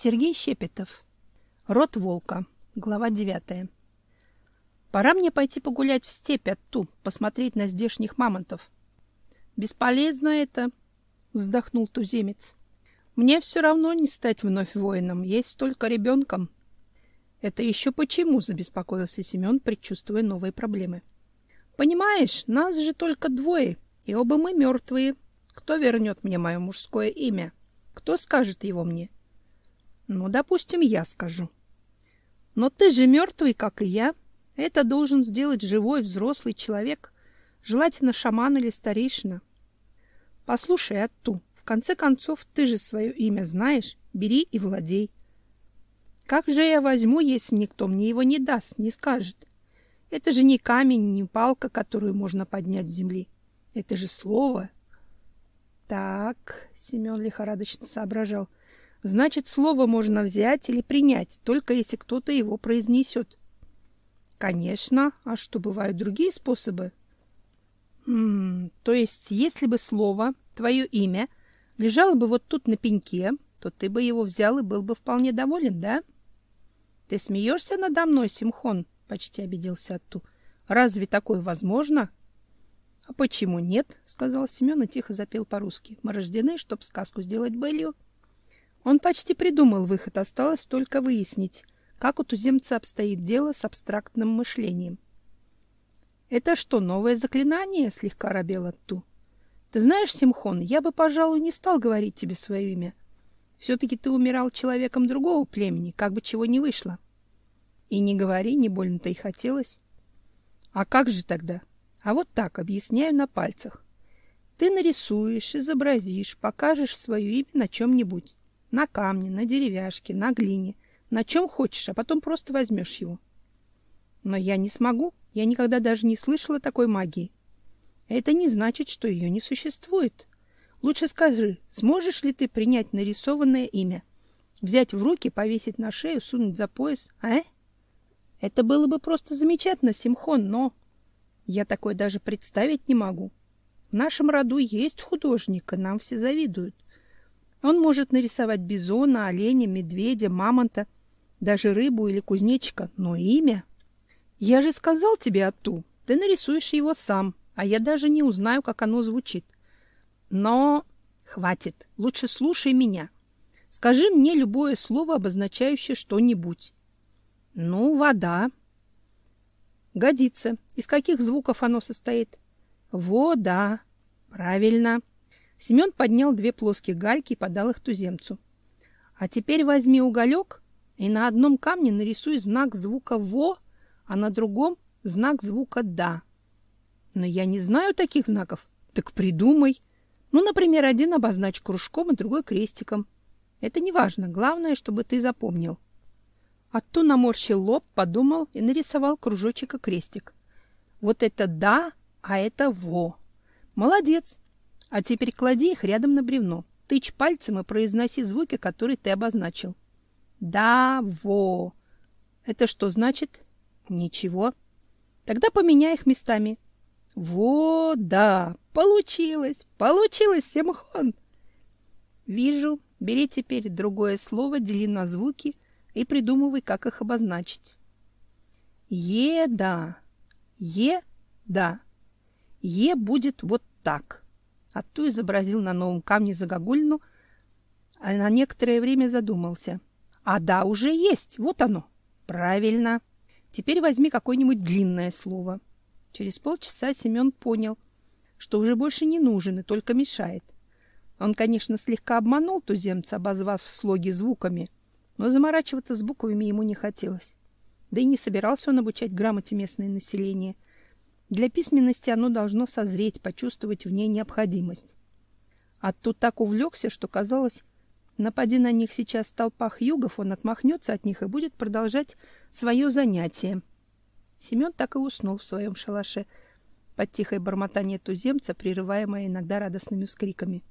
Сергей Щепетов. Род волка. Глава девятая. Пора мне пойти погулять в степь отту, посмотреть на здешних мамонтов. Бесполезно это, вздохнул туземец. Мне все равно не стать вновь воином, есть только ребенком. Это еще почему, забеспокоился Семен, предчувствуя новые проблемы. Понимаешь, нас же только двое, и оба мы мертвые. Кто вернет мне мое мужское имя? Кто скажет его мне? Ну, допустим, я скажу. Но ты же мертвый, как и я. Это должен сделать живой взрослый человек, желательно шаман или старейшина. Послушай, Атту, в конце концов, ты же свое имя знаешь, бери и владей. Как же я возьму, если никто мне его не даст, не скажет? Это же не камень, не палка, которую можно поднять с земли. Это же слово. Так, Семен лихорадочно соображал. Значит, слово можно взять или принять, только если кто-то его произнесет. Конечно, а что бывают другие способы? М то есть, если бы слово, твое имя, лежало бы вот тут на пеньке, то ты бы его взял и был бы вполне доволен, да? Ты смеешься надо мной, Симхон? Почти обиделся Атту. Разве такое возможно? А почему нет? сказал Семен и тихо запел по-русски. Мы рождены, чтоб сказку сделать былью. Он почти придумал выход, осталось только выяснить, как у туземца обстоит дело с абстрактным мышлением. Это что, новое заклинание? слегка робел Атту. Ты знаешь, Симхон, я бы, пожалуй, не стал говорить тебе свое имя. все таки ты умирал человеком другого племени, как бы чего не вышло. И не говори, не больно-то и хотелось. А как же тогда? А вот так объясняю на пальцах. Ты нарисуешь, изобразишь, покажешь свое имя на чем-нибудь. На камне, на деревяшке, на глине, на чем хочешь, а потом просто возьмешь его. Но я не смогу, я никогда даже не слышала такой магии. Это не значит, что ее не существует. Лучше скажи, сможешь ли ты принять нарисованное имя, взять в руки, повесить на шею, сунуть за пояс, а? Это было бы просто замечательно, Симхон, но я такое даже представить не могу. В нашем роду есть художник, и нам все завидуют. Он может нарисовать бизона, оленя, медведя, мамонта, даже рыбу или кузнечика, но имя... Я же сказал тебе, Атту, ты нарисуешь его сам, а я даже не узнаю, как оно звучит. Но хватит, лучше слушай меня. Скажи мне любое слово, обозначающее что-нибудь. Ну, вода. Годится. Из каких звуков оно состоит? Вода. Правильно. Семен поднял две плоские гальки и подал их туземцу. А теперь возьми уголек и на одном камне нарисуй знак звука «во», а на другом — знак звука «да». Но я не знаю таких знаков. Так придумай. Ну, например, один обозначь кружком, а другой крестиком. Это не важно. Главное, чтобы ты запомнил. Отту наморщил лоб, подумал и нарисовал кружочек и крестик. Вот это «да», а это «во». Молодец. А теперь клади их рядом на бревно. Тычь пальцем и произноси звуки, которые ты обозначил. Да, во. Это что значит? Ничего. Тогда поменяй их местами. Во, да, получилось, получилось, Семхон. Вижу. Бери теперь другое слово, дели на звуки и придумывай, как их обозначить. Е-да. Е будет вот так. Отту изобразил на новом камне загогульну, а на некоторое время задумался. А да, уже есть. Вот оно. Правильно. Теперь возьми какое-нибудь длинное слово. Через полчаса Семен понял, что уже больше не нужен и только мешает. Он, конечно, слегка обманул туземца, обозвав слоги звуками, но заморачиваться с буквами ему не хотелось. Да и не собирался он обучать грамоте местное население — для письменности оно должно созреть, почувствовать в ней необходимость. А тут так увлекся, что казалось, напади на них сейчас толпа хьюгов, он отмахнется от них и будет продолжать свое занятие. Семен так и уснул в своем шалаше под тихое бормотание туземца, прерываемое иногда радостными вскриками.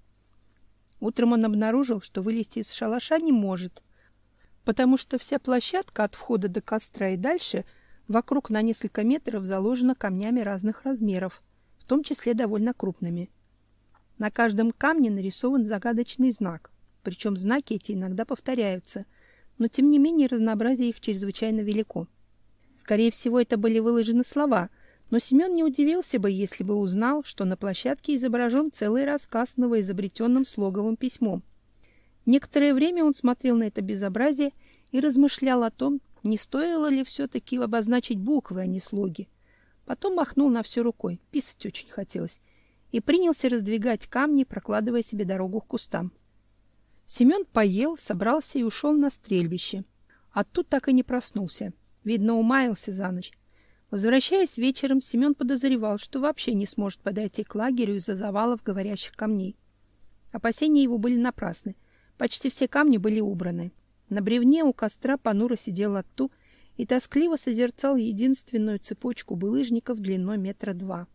Утром он обнаружил, что вылезти из шалаша не может, потому что вся площадка от входа до костра и дальше — Вокруг на несколько метров заложено камнями разных размеров, в том числе довольно крупными. На каждом камне нарисован загадочный знак, причем знаки эти иногда повторяются, но тем не менее разнообразие их чрезвычайно велико. Скорее всего, это были выложены слова, но Семен не удивился бы, если бы узнал, что на площадке изображен целый рассказ новоизобретенным слоговым письмом. Некоторое время он смотрел на это безобразие и размышлял о том, не стоило ли все-таки обозначить буквы, а не слоги. Потом махнул на все рукой, писать очень хотелось, и принялся раздвигать камни, прокладывая себе дорогу к кустам. Семен поел, собрался и ушел на стрельбище. А тут так и не проснулся. Видно, умаялся за ночь. Возвращаясь вечером, Семен подозревал, что вообще не сможет подойти к лагерю из-за завалов говорящих камней. Опасения его были напрасны. Почти все камни были убраны. На бревне у костра понуро сидел Атту и тоскливо созерцал единственную цепочку булыжников длиной метра два.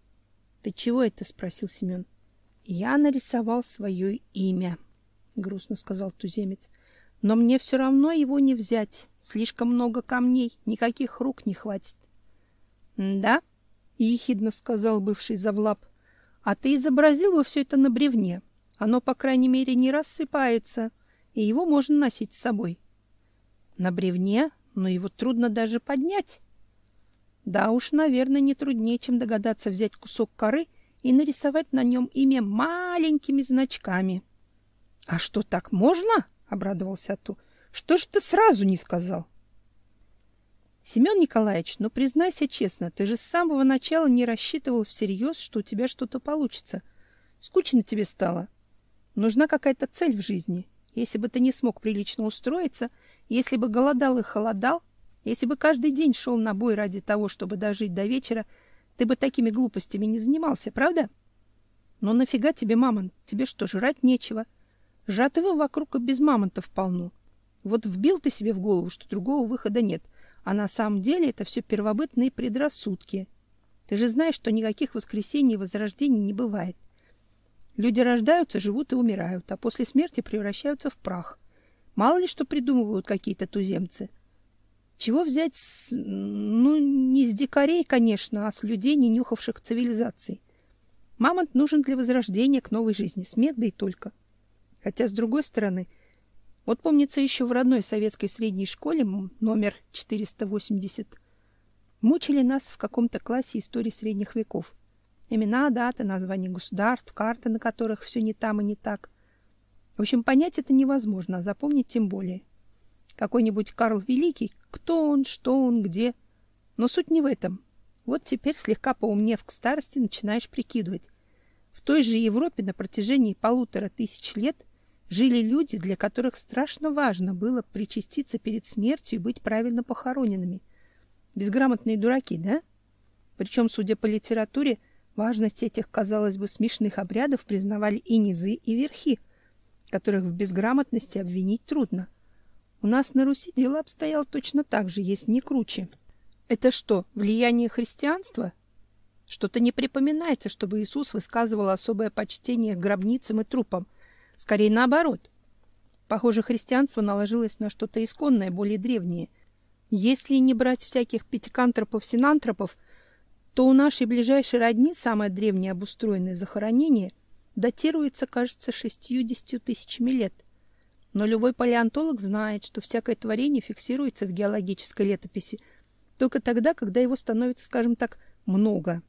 — Ты чего это? — спросил Семен. — Я нарисовал свое имя, — грустно сказал туземец. — Но мне все равно его не взять. Слишком много камней, никаких рук не хватит. — Да? — ехидно сказал бывший завлап. — А ты изобразил бы все это на бревне. Оно, по крайней мере, не рассыпается, и его можно носить с собой. — На бревне? Но его трудно даже поднять. Да уж, наверное, не труднее, чем догадаться взять кусок коры и нарисовать на нем имя маленькими значками. — А что, так можно? — обрадовался Ату. — Что ж ты сразу не сказал? — Семен Николаевич, ну признайся честно, ты же с самого начала не рассчитывал всерьез, что у тебя что-то получится. Скучно тебе стало. Нужна какая-то цель в жизни. Если бы ты не смог прилично устроиться, если бы голодал и холодал, если бы каждый день шел на бой ради того, чтобы дожить до вечера, ты бы такими глупостями не занимался, правда? Но нафига тебе мамонт? Тебе что, жрать нечего? Жатого вокруг и без мамонтов полно. Вот вбил ты себе в голову, что другого выхода нет, а на самом деле это все первобытные предрассудки. Ты же знаешь, что никаких воскресений и возрождений не бывает. Люди рождаются, живут и умирают, а после смерти превращаются в прах. Мало ли что придумывают какие-то туземцы — чего взять с... Ну, не с дикарей, конечно, а с людей, не нюхавших цивилизации. Мамонт нужен для возрождения к новой жизни, смех да и только. Хотя, с другой стороны, вот помнится еще в родной советской средней школе номер 480 мучили нас в каком-то классе истории средних веков. Имена, даты, названия государств, карты, на которых все не там и не так. В общем, понять это невозможно, а запомнить тем более. Какой-нибудь Карл Великий, кто он, что он, где. Но суть не в этом. Вот теперь, слегка поумнев к старости, начинаешь прикидывать. В той же Европе на протяжении полутора тысяч лет жили люди, для которых страшно важно было причаститься перед смертью и быть правильно похороненными. Безграмотные дураки, да? Причем, судя по литературе, важность этих, казалось бы, смешных обрядов признавали и низы, и верхи, которых в безграмотности обвинить трудно. — у нас на Руси дело обстояло точно так же, если не круче. Это что, влияние христианства? Что-то не припоминается, чтобы Иисус высказывал особое почтение к гробницам и трупам. Скорее наоборот. Похоже, христианство наложилось на что-то исконное, более древнее. Если не брать всяких пятикантропов-синантропов, то у нашей ближайшей родни самое древнее обустроенное захоронение датируется, кажется, шестью-десятью тысячами лет – но любой палеонтолог знает, что всякое творение фиксируется в геологической летописи только тогда, когда его становится, скажем так, много.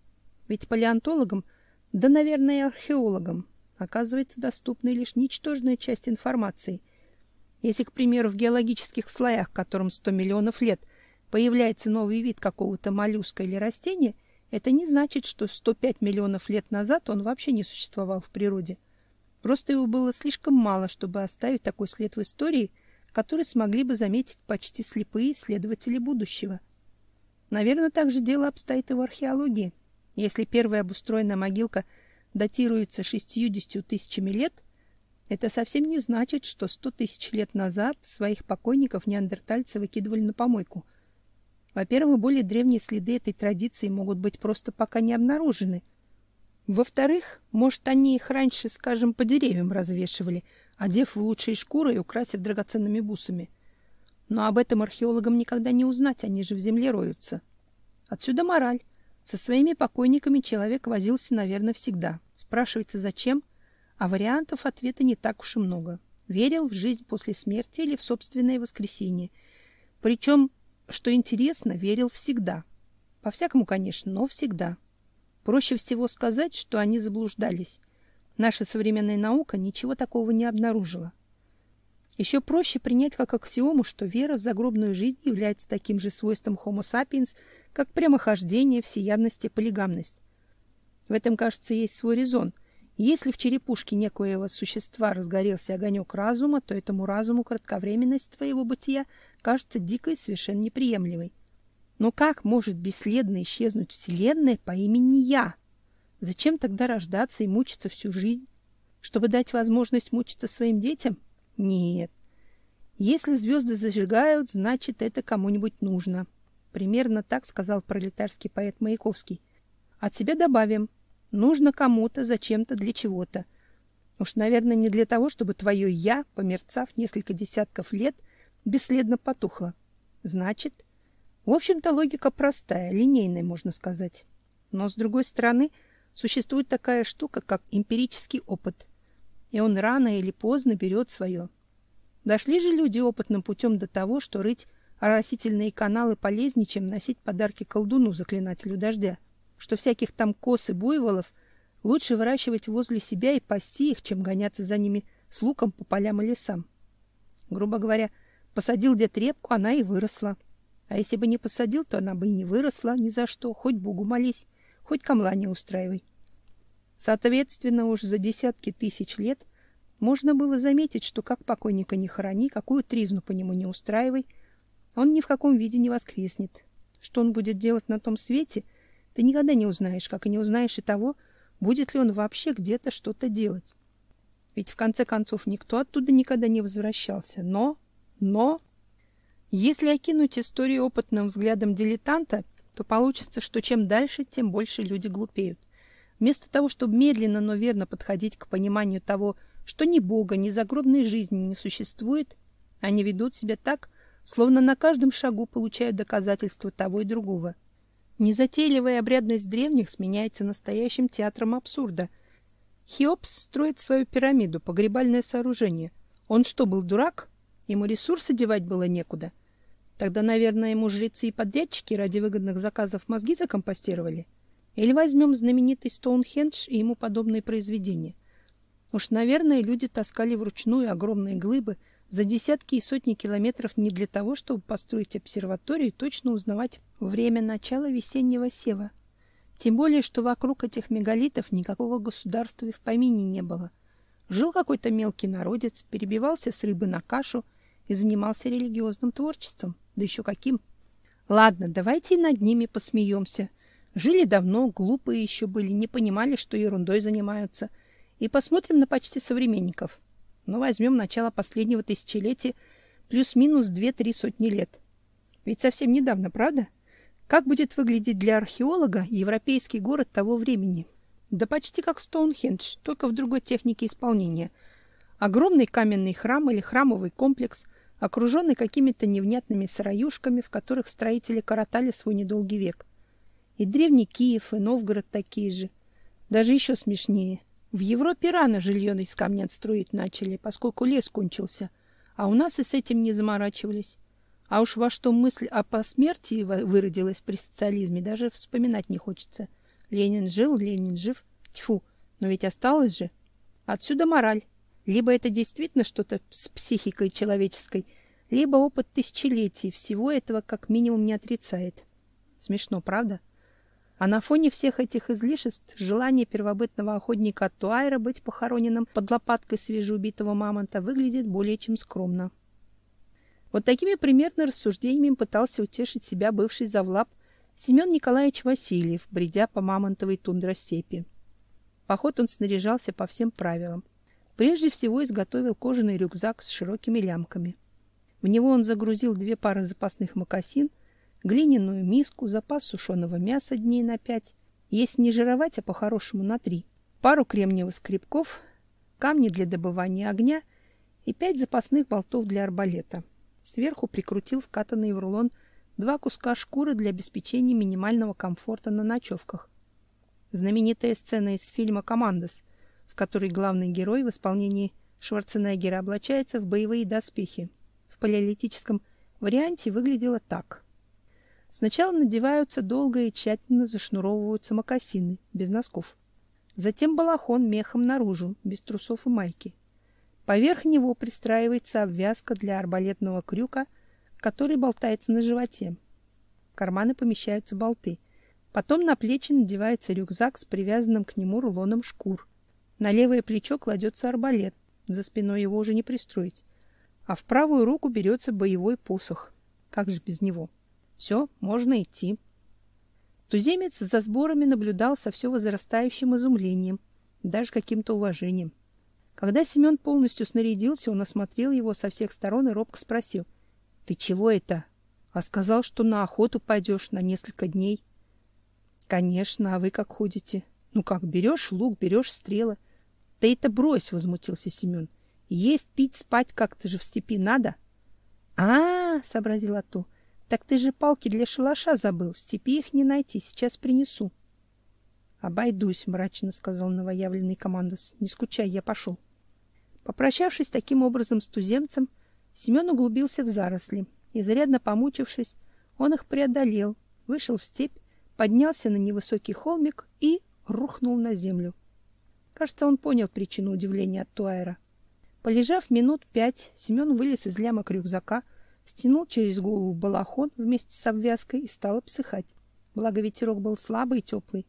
Ведь палеонтологам, да, наверное, и археологам, оказывается доступна лишь ничтожная часть информации. Если, к примеру, в геологических слоях, которым 100 миллионов лет, появляется новый вид какого-то моллюска или растения, это не значит, что 105 миллионов лет назад он вообще не существовал в природе. Просто его было слишком мало, чтобы оставить такой след в истории, который смогли бы заметить почти слепые исследователи будущего. Наверное, так же дело обстоит и в археологии. Если первая обустроенная могилка датируется 60 тысячами лет, это совсем не значит, что 100 тысяч лет назад своих покойников неандертальцы выкидывали на помойку. Во-первых, более древние следы этой традиции могут быть просто пока не обнаружены – во-вторых, может, они их раньше, скажем, по деревьям развешивали, одев в лучшие шкуры и украсив драгоценными бусами. Но об этом археологам никогда не узнать, они же в земле роются. Отсюда мораль. Со своими покойниками человек возился, наверное, всегда. Спрашивается, зачем? А вариантов ответа не так уж и много. верил в жизнь после смерти или в собственное воскресение. Причем, что интересно, верил всегда. По-всякому, конечно, но всегда. Проще всего сказать, что они заблуждались. Наша современная наука ничего такого не обнаружила. Еще проще принять как аксиому, что вера в загробную жизнь является таким же свойством Homo sapiens, как прямохождение, всеядность и полигамность. В этом, кажется, есть свой резон. Если в черепушке некоего существа разгорелся огонек разума, то этому разуму кратковременность твоего бытия кажется дикой и совершенно неприемлемой. Но как может бесследно исчезнуть Вселенная по имени Я? Зачем тогда рождаться и мучиться всю жизнь? Чтобы дать возможность мучиться своим детям? Нет. Если звезды зажигают, значит, это кому-нибудь нужно. Примерно так сказал пролетарский поэт Маяковский. От себя добавим: нужно кому-то, зачем-то, для чего-то. Уж, наверное, не для того, чтобы твое я, померцав несколько десятков лет, бесследно потухло. Значит, в общем-то, логика простая, линейная, можно сказать. Но с другой стороны, существует такая штука, как эмпирический опыт. И он рано или поздно берет свое. Дошли же люди опытным путем до того, что рыть оросительные каналы полезнее, чем носить подарки колдуну, заклинателю дождя, что всяких там коз и буйволов лучше выращивать возле себя и пасти их, чем гоняться за ними с луком по полям и лесам. Грубо говоря, посадил дед репку, она и выросла. А если бы не посадил, то она бы и не выросла ни за что, хоть Богу молись, хоть камла не устраивай. Соответственно, уж за десятки тысяч лет можно было заметить, что как покойника не хорони, какую тризну по нему не устраивай, он ни в каком виде не воскреснет. Что он будет делать на том свете, ты никогда не узнаешь, как и не узнаешь и того, будет ли он вообще где-то что-то делать. Ведь в конце концов никто оттуда никогда не возвращался. Но, но если окинуть историю опытным взглядом дилетанта, то получится, что чем дальше, тем больше люди глупеют. Вместо того, чтобы медленно, но верно подходить к пониманию того, что ни Бога, ни загробной жизни не существует, они ведут себя так, словно на каждом шагу получают доказательства того и другого. Незатейливая обрядность древних сменяется настоящим театром абсурда. Хеопс строит свою пирамиду, погребальное сооружение. Он что, был дурак? Ему ресурсы девать было некуда. Тогда, наверное, ему жрецы и подрядчики ради выгодных заказов мозги закомпостировали. Или возьмем знаменитый Стоунхендж и ему подобные произведения. Уж, наверное, люди таскали вручную огромные глыбы – за десятки и сотни километров не для того, чтобы построить обсерваторию и точно узнавать время начала весеннего сева. Тем более, что вокруг этих мегалитов никакого государства и в помине не было. Жил какой-то мелкий народец, перебивался с рыбы на кашу и занимался религиозным творчеством. Да еще каким! Ладно, давайте над ними посмеемся. Жили давно, глупые еще были, не понимали, что ерундой занимаются. И посмотрим на почти современников. Но возьмем начало последнего тысячелетия, плюс-минус две-три сотни лет. Ведь совсем недавно, правда? Как будет выглядеть для археолога европейский город того времени? Да почти как Стоунхендж, только в другой технике исполнения. Огромный каменный храм или храмовый комплекс, окруженный какими-то невнятными сыроюшками, в которых строители коротали свой недолгий век. И древний Киев, и Новгород такие же. Даже еще смешнее. В Европе рано жилье из камня строить начали, поскольку лес кончился, а у нас и с этим не заморачивались. А уж во что мысль о посмертии выродилась при социализме, даже вспоминать не хочется. Ленин жил, Ленин жив. Тьфу, но ведь осталось же. Отсюда мораль. Либо это действительно что-то с психикой человеческой, либо опыт тысячелетий всего этого как минимум не отрицает. Смешно, правда? — а на фоне всех этих излишеств желание первобытного охотника от Туайра быть похороненным под лопаткой свежеубитого мамонта выглядит более чем скромно. Вот такими примерно рассуждениями пытался утешить себя бывший завлаб Семен Николаевич Васильев, бредя по мамонтовой тундростепи. Поход он снаряжался по всем правилам. Прежде всего изготовил кожаный рюкзак с широкими лямками. В него он загрузил две пары запасных мокасин – глиняную миску, запас сушеного мяса дней на пять, если не жировать, а по-хорошему на три, пару кремниевых скребков, камни для добывания огня и пять запасных болтов для арбалета. Сверху прикрутил скатанный в рулон два куска шкуры для обеспечения минимального комфорта на ночевках. Знаменитая сцена из фильма «Командос», в которой главный герой в исполнении Шварценеггера облачается в боевые доспехи. В палеолитическом варианте выглядело так. Сначала надеваются долго и тщательно зашнуровываются мокасины, без носков. Затем балахон мехом наружу, без трусов и майки. Поверх него пристраивается обвязка для арбалетного крюка, который болтается на животе. В карманы помещаются болты. Потом на плечи надевается рюкзак с привязанным к нему рулоном шкур. На левое плечо кладется арбалет, за спиной его уже не пристроить. А в правую руку берется боевой посох. Как же без него? Все, можно идти. Туземец за сборами наблюдал со все возрастающим изумлением, даже каким-то уважением. Когда Семен полностью снарядился, он осмотрел его со всех сторон и робко спросил: "Ты чего это?" "А сказал, что на охоту пойдешь на несколько дней". "Конечно, а вы как ходите?" "Ну как, берешь лук, берешь стрелы". "Да это брось", возмутился Семен. "Есть, пить, спать как-то же в степи надо". "А, сообразил Ату. Так ты же палки для шалаша забыл. В степи их не найти. Сейчас принесу. Обойдусь, мрачно сказал новоявленный командос. Не скучай, я пошел. Попрощавшись таким образом с туземцем, Семен углубился в заросли. И зарядно помучившись, он их преодолел, вышел в степь, поднялся на невысокий холмик и рухнул на землю. Кажется, он понял причину удивления от Туайра. Полежав минут пять, Семен вылез из лямок рюкзака, стянул через голову балахон вместе с обвязкой и стал обсыхать. Благо ветерок был слабый и теплый.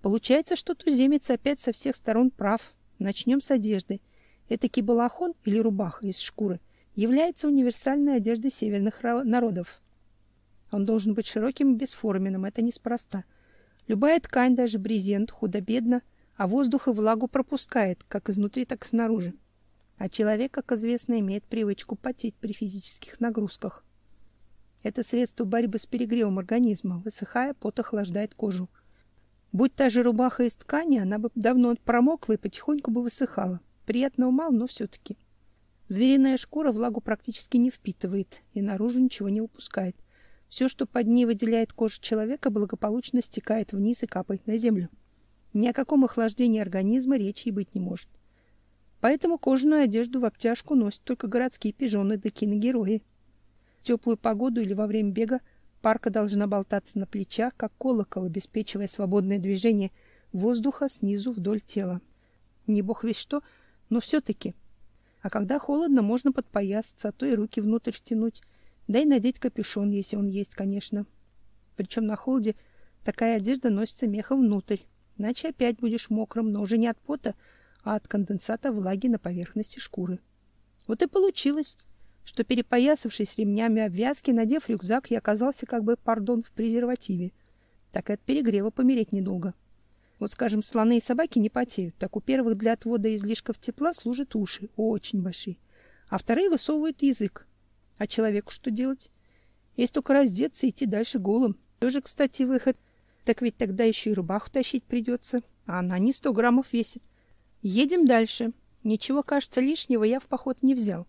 Получается, что туземец опять со всех сторон прав. Начнем с одежды. Этакий балахон или рубаха из шкуры является универсальной одеждой северных народов. Он должен быть широким и бесформенным, это неспроста. Любая ткань, даже брезент, худо-бедно, а воздух и влагу пропускает, как изнутри, так и снаружи. А человек, как известно, имеет привычку потеть при физических нагрузках. Это средство борьбы с перегревом организма, высыхая, пот охлаждает кожу. Будь та же рубаха из ткани, она бы давно промокла и потихоньку бы высыхала. Приятного мало, но все-таки. Звериная шкура влагу практически не впитывает и наружу ничего не выпускает. Все, что под ней выделяет кожа человека, благополучно стекает вниз и капает на землю. Ни о каком охлаждении организма речи и быть не может. Поэтому кожаную одежду в обтяжку носят только городские пижоны да киногерои. В теплую погоду или во время бега парка должна болтаться на плечах, как колокол, обеспечивая свободное движение воздуха снизу вдоль тела. Не бог весь что, но все-таки. А когда холодно, можно подпоясаться, а то и руки внутрь втянуть, да и надеть капюшон, если он есть, конечно. Причем на холоде такая одежда носится мехом внутрь, иначе опять будешь мокрым, но уже не от пота, а от конденсата влаги на поверхности шкуры. Вот и получилось, что перепоясавшись ремнями обвязки, надев рюкзак, я оказался как бы, пардон, в презервативе. Так и от перегрева помереть недолго. Вот, скажем, слоны и собаки не потеют, так у первых для отвода излишков тепла служат уши, очень большие, а вторые высовывают язык. А человеку что делать? Есть только раздеться и идти дальше голым. Тоже, кстати, выход. Так ведь тогда еще и рубаху тащить придется, а она не сто граммов весит. Едем дальше. Ничего, кажется, лишнего я в поход не взял.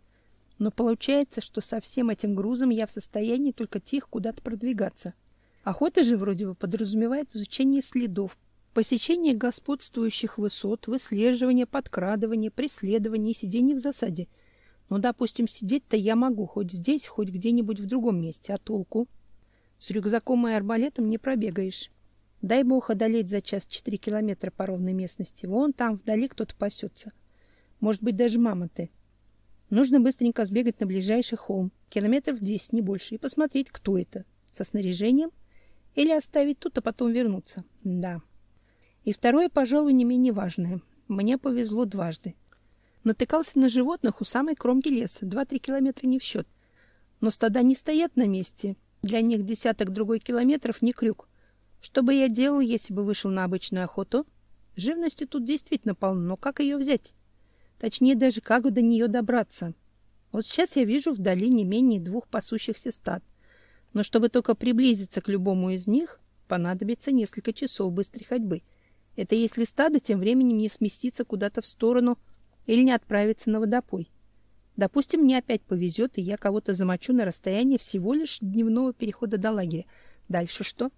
Но получается, что со всем этим грузом я в состоянии только тихо куда-то продвигаться. Охота же вроде бы подразумевает изучение следов, посещение господствующих высот, выслеживание, подкрадывание, преследование и сидение в засаде. Ну, допустим, сидеть-то я могу хоть здесь, хоть где-нибудь в другом месте, а толку? С рюкзаком и арбалетом не пробегаешь. Дай бог одолеть за час четыре километра по ровной местности. Вон там вдали кто-то пасется. Может быть, даже мамонты. Нужно быстренько сбегать на ближайший холм, километров десять, не больше, и посмотреть, кто это. Со снаряжением? Или оставить тут, а потом вернуться? Да. И второе, пожалуй, не менее важное. Мне повезло дважды. Натыкался на животных у самой кромки леса, два-три километра не в счет. Но стада не стоят на месте. Для них десяток другой километров не крюк. Что бы я делал, если бы вышел на обычную охоту? Живности тут действительно полно, но как ее взять? Точнее, даже как до нее добраться? Вот сейчас я вижу вдали не менее двух пасущихся стад. Но чтобы только приблизиться к любому из них, понадобится несколько часов быстрой ходьбы. Это если стадо тем временем не сместится куда-то в сторону или не отправится на водопой. Допустим, мне опять повезет, и я кого-то замочу на расстоянии всего лишь дневного перехода до лагеря. Дальше что?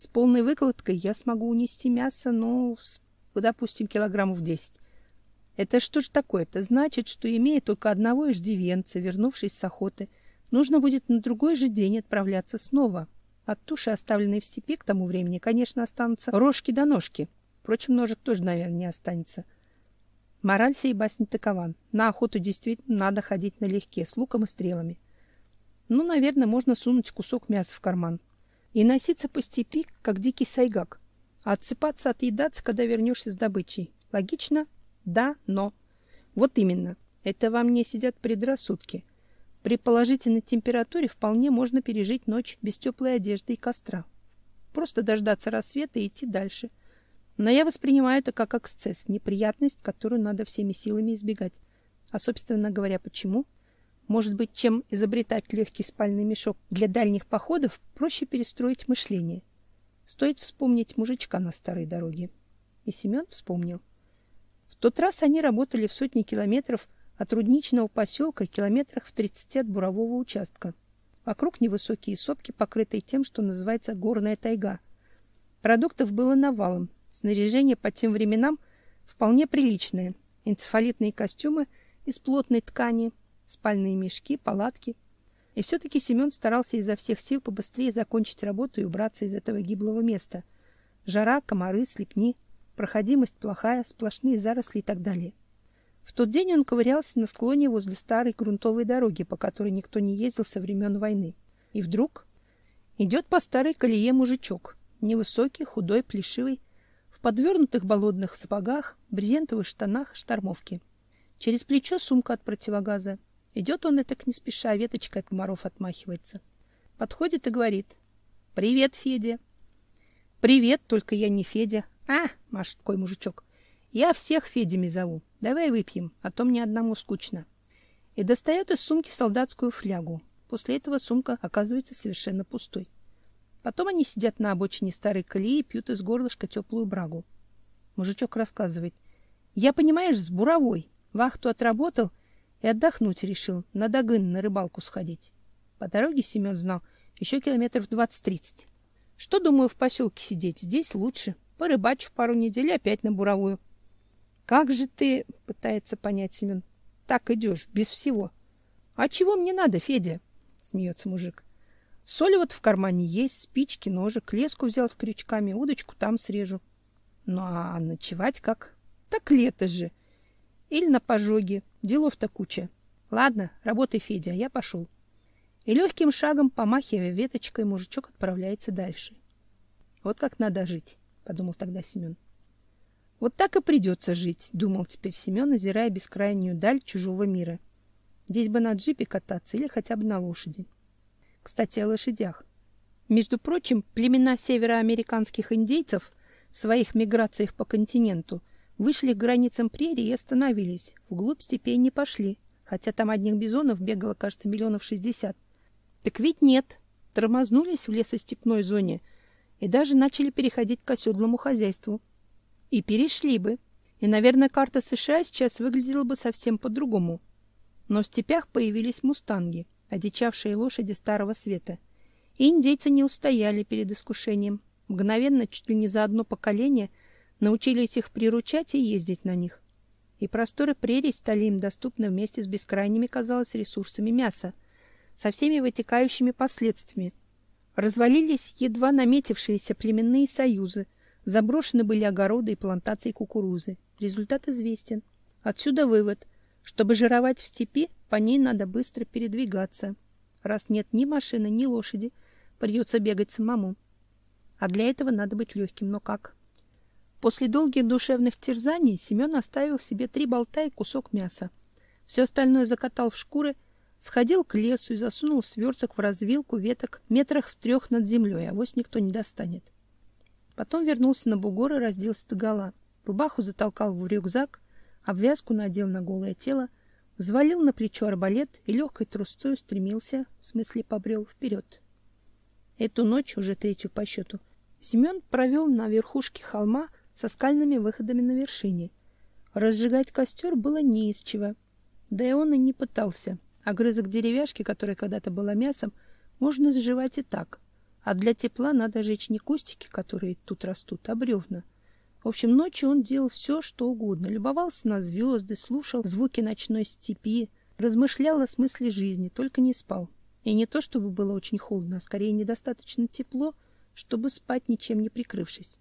С полной выкладкой я смогу унести мясо, ну, с, допустим, килограммов 10. Это что ж такое? Это значит, что имея только одного иждивенца, вернувшись с охоты, нужно будет на другой же день отправляться снова. От туши, оставленной в степи к тому времени, конечно, останутся рожки до ножки. Впрочем, ножек тоже, наверное, не останется. Мораль сей басни такова. На охоту действительно надо ходить налегке, с луком и стрелами. Ну, наверное, можно сунуть кусок мяса в карман и носиться по степи, как дикий сайгак, а отсыпаться, отъедаться, когда вернешься с добычей. Логично? Да, но... Вот именно. Это во мне сидят предрассудки. При положительной температуре вполне можно пережить ночь без теплой одежды и костра. Просто дождаться рассвета и идти дальше. Но я воспринимаю это как эксцесс, неприятность, которую надо всеми силами избегать. А, собственно говоря, почему? — может быть, чем изобретать легкий спальный мешок для дальних походов, проще перестроить мышление. Стоит вспомнить мужичка на старой дороге. И Семен вспомнил. В тот раз они работали в сотни километров от рудничного поселка, километрах в 30 от бурового участка. Вокруг невысокие сопки, покрытые тем, что называется горная тайга. Продуктов было навалом. Снаряжение по тем временам вполне приличное. Энцефалитные костюмы из плотной ткани, спальные мешки, палатки. И все таки Семен старался изо всех сил побыстрее закончить работу и убраться из этого гиблого места. Жара, комары, слепни, проходимость плохая, сплошные заросли и так далее. В тот день он ковырялся на склоне возле старой грунтовой дороги, по которой никто не ездил со времен войны. И вдруг идет по старой колее мужичок, невысокий, худой, плешивый, в подвернутых болотных сапогах, брезентовых штанах, штормовке. Через плечо сумка от противогаза, Идет он это не спеша, веточкой от комаров отмахивается. Подходит и говорит: "Привет, Федя". "Привет, только я не Федя". "А", машет такой мужичок. "Я всех Федями зову. Давай выпьем, а то мне одному скучно". И достает из сумки солдатскую флягу. После этого сумка оказывается совершенно пустой. Потом они сидят на обочине старой колеи и пьют из горлышка теплую брагу. Мужичок рассказывает: "Я, понимаешь, с буровой. Вахту отработал, и отдохнуть решил, на Дагын на рыбалку сходить. По дороге Семен знал еще километров двадцать-тридцать. Что, думаю, в поселке сидеть? Здесь лучше. Порыбачу пару недель опять на буровую. Как же ты, пытается понять Семен, так идешь, без всего. А чего мне надо, Федя? Смеется мужик. Соль вот в кармане есть, спички, ножик, леску взял с крючками, удочку там срежу. Ну а ночевать как? Так лето же. Или на пожоге. Делов-то куча. Ладно, работай, Федя, я пошел. И легким шагом, помахивая веточкой, мужичок отправляется дальше. Вот как надо жить, подумал тогда Семен. Вот так и придется жить, думал теперь Семен, озирая бескрайнюю даль чужого мира. Здесь бы на джипе кататься или хотя бы на лошади. Кстати, о лошадях. Между прочим, племена североамериканских индейцев в своих миграциях по континенту Вышли к границам прерий и остановились. Вглубь степей не пошли, хотя там одних бизонов бегало, кажется, миллионов шестьдесят. Так ведь нет. Тормознулись в лесостепной зоне и даже начали переходить к оседлому хозяйству. И перешли бы. И, наверное, карта США сейчас выглядела бы совсем по-другому. Но в степях появились мустанги, одичавшие лошади старого света. И индейцы не устояли перед искушением. Мгновенно, чуть ли не за одно поколение, научились их приручать и ездить на них. И просторы прерий стали им доступны вместе с бескрайними, казалось, ресурсами мяса, со всеми вытекающими последствиями. Развалились едва наметившиеся племенные союзы, заброшены были огороды и плантации кукурузы. Результат известен. Отсюда вывод: чтобы жировать в степи, по ней надо быстро передвигаться. Раз нет ни машины, ни лошади, придется бегать самому. А для этого надо быть легким, но как? После долгих душевных терзаний Семен оставил себе три болта и кусок мяса. Все остальное закатал в шкуры, сходил к лесу и засунул сверток в развилку веток метрах в трех над землей, а вось никто не достанет. Потом вернулся на бугор и разделся догола. Рубаху затолкал в рюкзак, обвязку надел на голое тело, взвалил на плечо арбалет и легкой трусцой устремился, в смысле побрел вперед. Эту ночь, уже третью по счету, Семен провел на верхушке холма, со скальными выходами на вершине. Разжигать костер было не из чего. Да и он и не пытался. Огрызок деревяшки, которая когда-то была мясом, можно сживать и так. А для тепла надо жечь не кустики, которые тут растут, а бревна. В общем, ночью он делал все, что угодно. Любовался на звезды, слушал звуки ночной степи, размышлял о смысле жизни, только не спал. И не то, чтобы было очень холодно, а скорее недостаточно тепло, чтобы спать ничем не прикрывшись.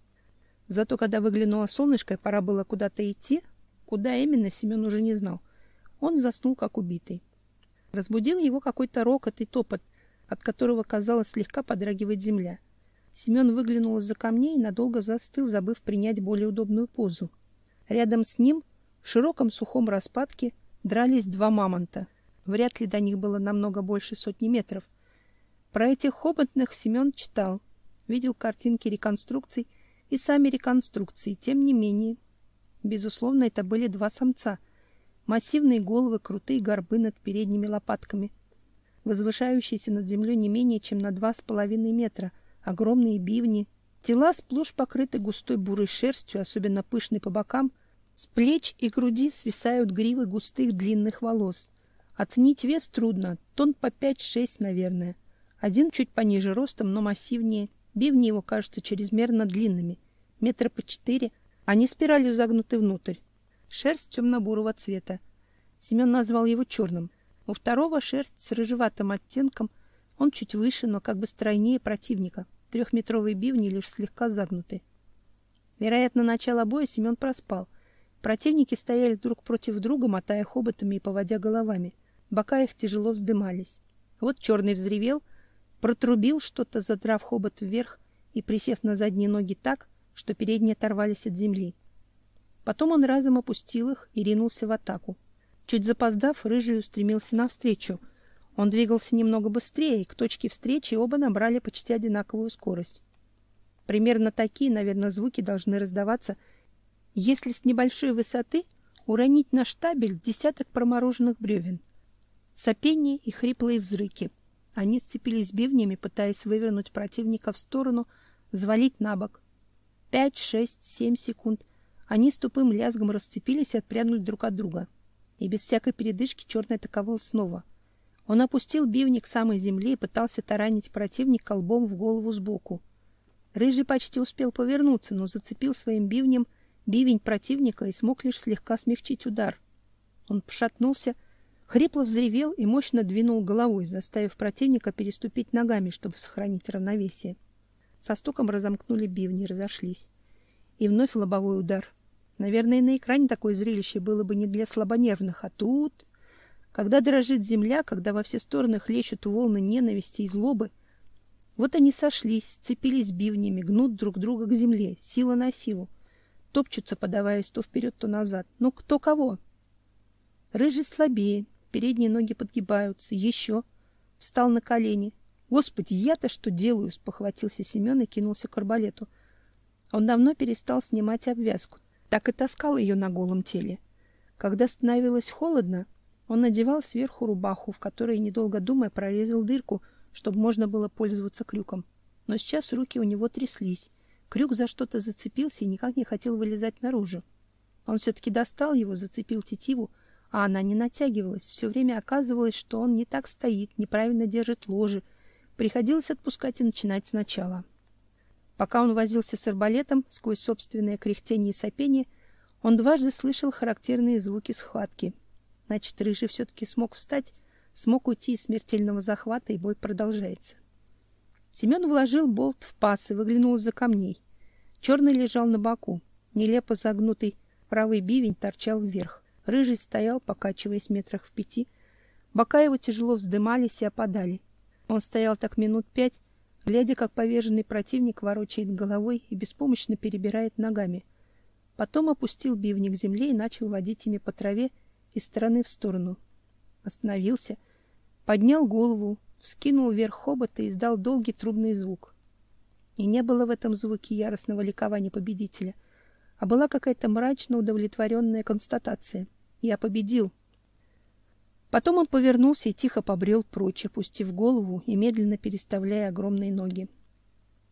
Зато когда выглянуло солнышко и пора было куда-то идти, куда именно Семен уже не знал, он заснул как убитый. Разбудил его какой-то рокот и топот, от которого, казалось, слегка подрагивает земля. Семен выглянул из-за камней и надолго застыл, забыв принять более удобную позу. Рядом с ним, в широком сухом распадке, дрались два мамонта. Вряд ли до них было намного больше сотни метров. Про этих хоботных Семен читал, видел картинки реконструкций и сами реконструкции. Тем не менее, безусловно, это были два самца. Массивные головы, крутые горбы над передними лопатками, возвышающиеся над землей не менее чем на два с половиной метра, огромные бивни, тела сплошь покрыты густой бурой шерстью, особенно пышной по бокам, с плеч и груди свисают гривы густых длинных волос. Оценить вес трудно, тонн по пять-шесть, наверное. Один чуть пониже ростом, но массивнее. Бивни его кажутся чрезмерно длинными, метра по четыре, они спиралью загнуты внутрь. Шерсть темно-бурого цвета. Семен назвал его черным. У второго шерсть с рыжеватым оттенком, он чуть выше, но как бы стройнее противника. Трехметровые бивни лишь слегка загнуты. Вероятно, начало боя Семен проспал. Противники стояли друг против друга, мотая хоботами и поводя головами. Бока их тяжело вздымались. Вот черный взревел, протрубил что-то, задрав хобот вверх и присев на задние ноги так, что передние оторвались от земли. Потом он разом опустил их и ринулся в атаку. Чуть запоздав, рыжий устремился навстречу. Он двигался немного быстрее, и к точке встречи оба набрали почти одинаковую скорость. Примерно такие, наверное, звуки должны раздаваться, если с небольшой высоты уронить на штабель десяток промороженных бревен. Сопение и хриплые взрыки. Они сцепились бивнями, пытаясь вывернуть противника в сторону, завалить на бок. Пять, шесть, семь секунд. Они с тупым лязгом расцепились и отпрянули друг от друга и без всякой передышки черный атаковал снова. Он опустил бивни к самой земле и пытался таранить противника лбом в голову сбоку. Рыжий почти успел повернуться, но зацепил своим бивнем бивень противника и смог лишь слегка смягчить удар. Он пошатнулся, хрипло взревел и мощно двинул головой, заставив противника переступить ногами, чтобы сохранить равновесие. Со стуком разомкнули бивни и разошлись. И вновь лобовой удар. Наверное, на экране такое зрелище было бы не для слабонервных, а тут, когда дрожит земля, когда во все стороны хлещут волны ненависти и злобы, вот они сошлись, сцепились бивнями, гнут друг друга к земле, сила на силу, топчутся, подаваясь то вперед, то назад. Но кто кого? Рыжий слабее, передние ноги подгибаются, еще встал на колени. Господи, я-то что делаю? спохватился Семен и кинулся к арбалету. Он давно перестал снимать обвязку так и таскал ее на голом теле. Когда становилось холодно, он надевал сверху рубаху, в которой, недолго думая, прорезал дырку, чтобы можно было пользоваться крюком. Но сейчас руки у него тряслись. Крюк за что-то зацепился и никак не хотел вылезать наружу. Он все-таки достал его, зацепил тетиву, а она не натягивалась. Все время оказывалось, что он не так стоит, неправильно держит ложи. Приходилось отпускать и начинать сначала. Пока он возился с арбалетом, сквозь собственное кряхтение и сопение, он дважды слышал характерные звуки схватки. Значит, рыжий все-таки смог встать, смог уйти из смертельного захвата, и бой продолжается. Семен вложил болт в паз и выглянул из-за камней. Черный лежал на боку. Нелепо загнутый правый бивень торчал вверх. Рыжий стоял, покачиваясь метрах в пяти. Бока его тяжело вздымались и опадали. Он стоял так минут пять, глядя, как поверженный противник ворочает головой и беспомощно перебирает ногами. Потом опустил бивни к земле и начал водить ими по траве из стороны в сторону. Остановился, поднял голову, вскинул вверх хобота и издал долгий трубный звук. И не было в этом звуке яростного ликования победителя, а была какая-то мрачно удовлетворенная констатация: я победил. Потом он повернулся и тихо побрел прочь, опустив голову и медленно переставляя огромные ноги.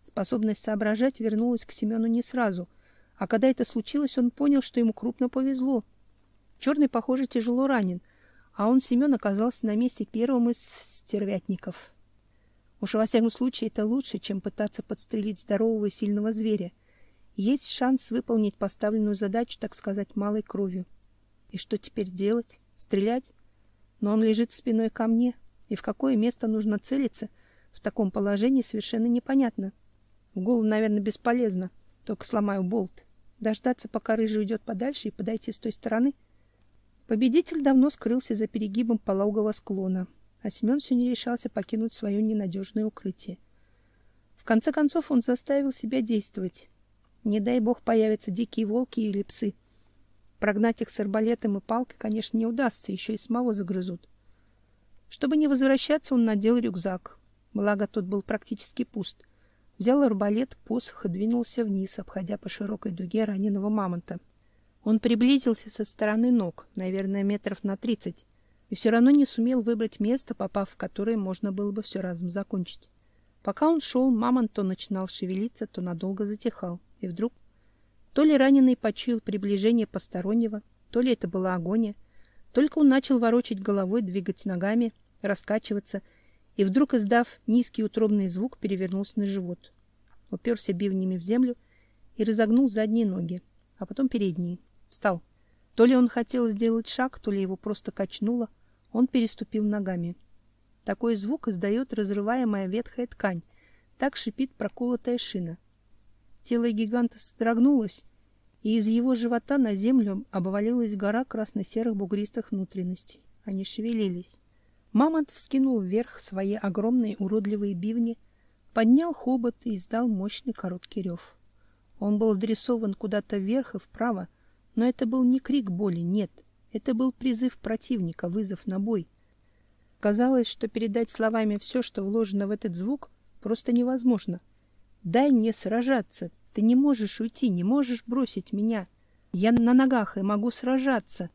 Способность соображать вернулась к Семену не сразу, а когда это случилось, он понял, что ему крупно повезло. Черный, похоже, тяжело ранен, а он, Семен, оказался на месте первым из стервятников. Уж во всяком случае это лучше, чем пытаться подстрелить здорового и сильного зверя. Есть шанс выполнить поставленную задачу, так сказать, малой кровью. И что теперь делать? Стрелять? Но он лежит спиной ко мне, и в какое место нужно целиться, в таком положении совершенно непонятно. В голову, наверное, бесполезно, только сломаю болт. Дождаться, пока рыжий уйдет подальше и подойти с той стороны. Победитель давно скрылся за перегибом пологого склона, а Семен все не решался покинуть свое ненадежное укрытие. В конце концов он заставил себя действовать. Не дай бог появятся дикие волки или псы. Прогнать их с арбалетом и палкой, конечно, не удастся, еще и самого загрызут. Чтобы не возвращаться, он надел рюкзак. Благо тот был практически пуст. Взял арбалет, посох и двинулся вниз, обходя по широкой дуге раненого мамонта. Он приблизился со стороны ног, наверное, метров на тридцать, и все равно не сумел выбрать место, попав в которое можно было бы все разом закончить. Пока он шел, мамонт то начинал шевелиться, то надолго затихал. И вдруг то ли раненый почуял приближение постороннего, то ли это была агония, только он начал ворочать головой, двигать ногами, раскачиваться, и вдруг, издав низкий утробный звук, перевернулся на живот. Уперся бивнями в землю и разогнул задние ноги, а потом передние. Встал. То ли он хотел сделать шаг, то ли его просто качнуло. Он переступил ногами. Такой звук издает разрываемая ветхая ткань. Так шипит проколотая шина. Тело гиганта содрогнулось, и из его живота на землю обвалилась гора красно-серых бугристых внутренностей. Они шевелились. Мамонт вскинул вверх свои огромные уродливые бивни, поднял хобот и издал мощный короткий рев. Он был адресован куда-то вверх и вправо, но это был не крик боли, нет. Это был призыв противника, вызов на бой. Казалось, что передать словами все, что вложено в этот звук, просто невозможно. Дай мне сражаться. Ты не можешь уйти, не можешь бросить меня. Я на ногах и могу сражаться.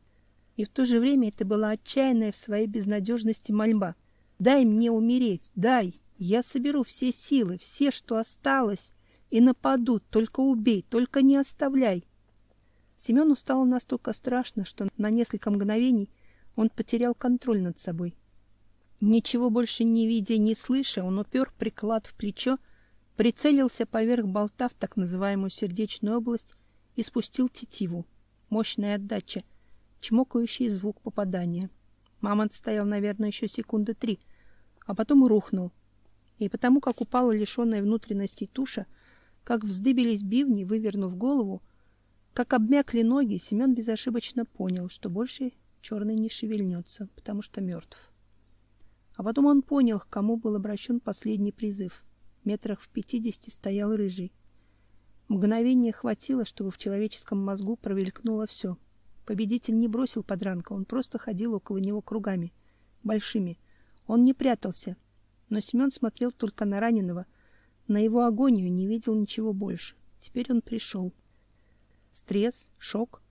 И в то же время это была отчаянная в своей безнадежности мольба. Дай мне умереть, дай. Я соберу все силы, все, что осталось, и нападу. Только убей, только не оставляй. Семену стало настолько страшно, что на несколько мгновений он потерял контроль над собой. Ничего больше не видя, не слыша, он упер приклад в плечо прицелился поверх болта в так называемую сердечную область и спустил тетиву. Мощная отдача, чмокающий звук попадания. Мамонт стоял, наверное, еще секунды три, а потом рухнул. И потому, как упала лишенная внутренностей туша, как вздыбились бивни, вывернув голову, как обмякли ноги, Семен безошибочно понял, что больше черный не шевельнется, потому что мертв. А потом он понял, к кому был обращен последний призыв метрах в пятидесяти стоял рыжий. Мгновение хватило, чтобы в человеческом мозгу провелькнуло все. Победитель не бросил подранка, он просто ходил около него кругами, большими. Он не прятался, но Семен смотрел только на раненого, на его агонию не видел ничего больше. Теперь он пришел. Стресс, шок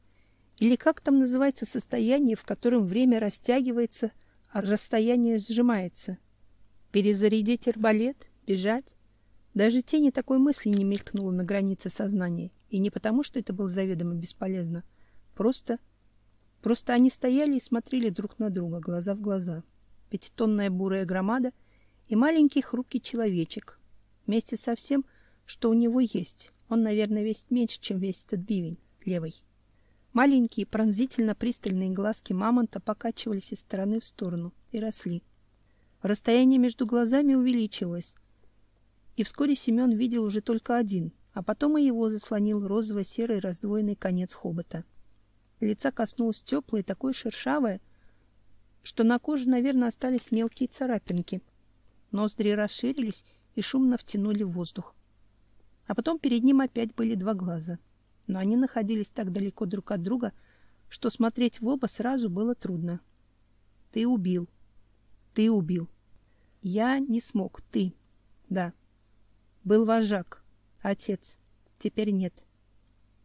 или как там называется состояние, в котором время растягивается, а расстояние сжимается. Перезарядить арбалет, бежать, даже тени такой мысли не мелькнуло на границе сознания, и не потому, что это было заведомо бесполезно, просто просто они стояли и смотрели друг на друга, глаза в глаза. Пятитонная бурая громада и маленький хрупкий человечек, вместе со всем, что у него есть. Он, наверное, весит меньше, чем весь этот бивень левый. Маленькие пронзительно пристальные глазки мамонта покачивались из стороны в сторону и росли. Расстояние между глазами увеличилось, и вскоре Семен видел уже только один, а потом и его заслонил розово-серый раздвоенный конец хобота. Лица коснулось теплое, такое шершавое, что на коже, наверное, остались мелкие царапинки. Ноздри расширились и шумно втянули воздух. А потом перед ним опять были два глаза. Но они находились так далеко друг от друга, что смотреть в оба сразу было трудно. Ты убил. Ты убил. Я не смог. Ты. Да. Был вожак, отец. Теперь нет.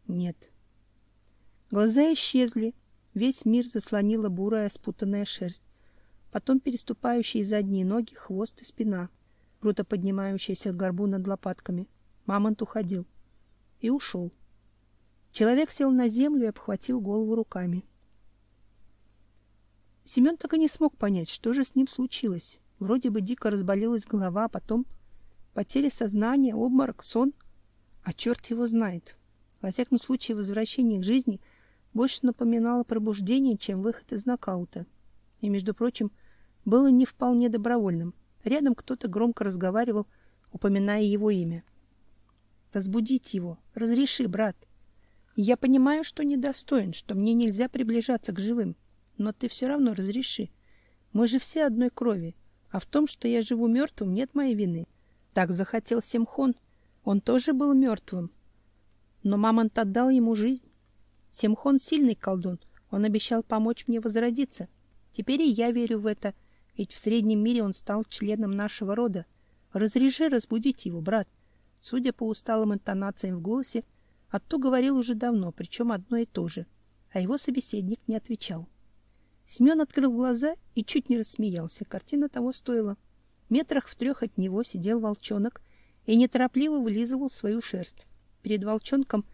Нет. Глаза исчезли, весь мир заслонила бурая спутанная шерсть, потом переступающие задние ноги, хвост и спина, круто поднимающаяся к горбу над лопатками. Мамонт уходил и ушел. Человек сел на землю и обхватил голову руками. Семен так и не смог понять, что же с ним случилось. Вроде бы дико разболелась голова, а потом потеря сознания, обморок, сон, а черт его знает. Во всяком случае, возвращение к жизни больше напоминало пробуждение, чем выход из нокаута. И, между прочим, было не вполне добровольным. Рядом кто-то громко разговаривал, упоминая его имя. Разбудить его, разреши, брат. Я понимаю, что недостоин, что мне нельзя приближаться к живым, но ты все равно разреши. Мы же все одной крови, а в том, что я живу мертвым, нет моей вины. Так захотел Семхон. Он тоже был мертвым. Но Мамонт отдал ему жизнь. Семхон сильный колдун. Он обещал помочь мне возродиться. Теперь и я верю в это, ведь в среднем мире он стал членом нашего рода. Разреши разбудить его, брат. Судя по усталым интонациям в голосе, Отту говорил уже давно, причем одно и то же, а его собеседник не отвечал. Семен открыл глаза и чуть не рассмеялся. Картина того стоила. Метрах в трех от него сидел волчонок и неторопливо вылизывал свою шерсть. Перед волчонком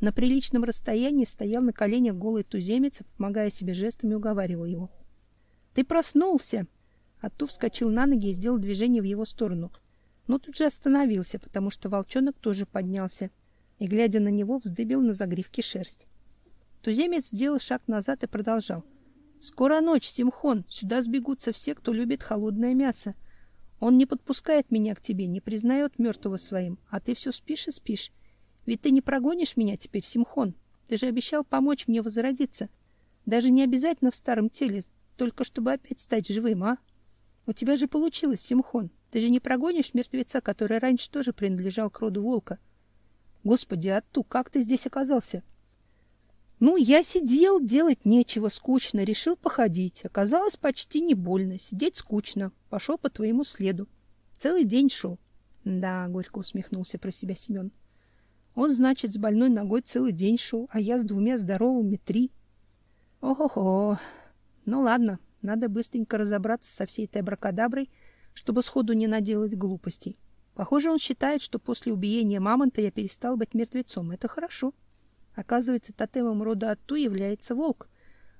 на приличном расстоянии стоял на коленях голый туземец, помогая себе жестами, уговаривал его. — Ты проснулся! Атту вскочил на ноги и сделал движение в его сторону. Но тут же остановился, потому что волчонок тоже поднялся и, глядя на него, вздыбил на загривке шерсть. Туземец сделал шаг назад и продолжал. Скоро ночь, Симхон. Сюда сбегутся все, кто любит холодное мясо. Он не подпускает меня к тебе, не признает мертвого своим, а ты все спишь и спишь. Ведь ты не прогонишь меня теперь, Симхон. Ты же обещал помочь мне возродиться. Даже не обязательно в старом теле, только чтобы опять стать живым, а? У тебя же получилось, Симхон. Ты же не прогонишь мертвеца, который раньше тоже принадлежал к роду волка. Господи, Атту, как ты здесь оказался? — ну, я сидел, делать нечего, скучно, решил походить. Оказалось, почти не больно, сидеть скучно. Пошел по твоему следу. Целый день шел. Да, горько усмехнулся про себя Семен. Он, значит, с больной ногой целый день шел, а я с двумя здоровыми три. Ого-го. Ну ладно, надо быстренько разобраться со всей этой абракадаброй, чтобы сходу не наделать глупостей. Похоже, он считает, что после убиения мамонта я перестал быть мертвецом. Это хорошо. — Оказывается, тотемом рода Атту является волк.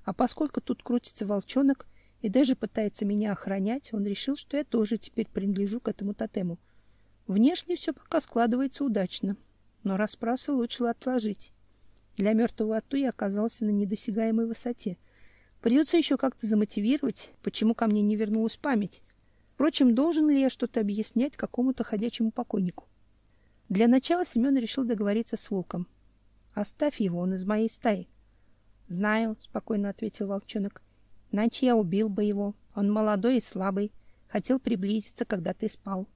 А поскольку тут крутится волчонок и даже пытается меня охранять, он решил, что я тоже теперь принадлежу к этому тотему. Внешне все пока складывается удачно, но расспросы лучше отложить. Для мертвого Атту я оказался на недосягаемой высоте. Придется еще как-то замотивировать, почему ко мне не вернулась память. Впрочем, должен ли я что-то объяснять какому-то ходячему покойнику? Для начала Семен решил договориться с волком. Оставь его, он из моей стаи. Знаю, спокойно ответил волчонок. Иначе я убил бы его. Он молодой и слабый, хотел приблизиться, когда ты спал.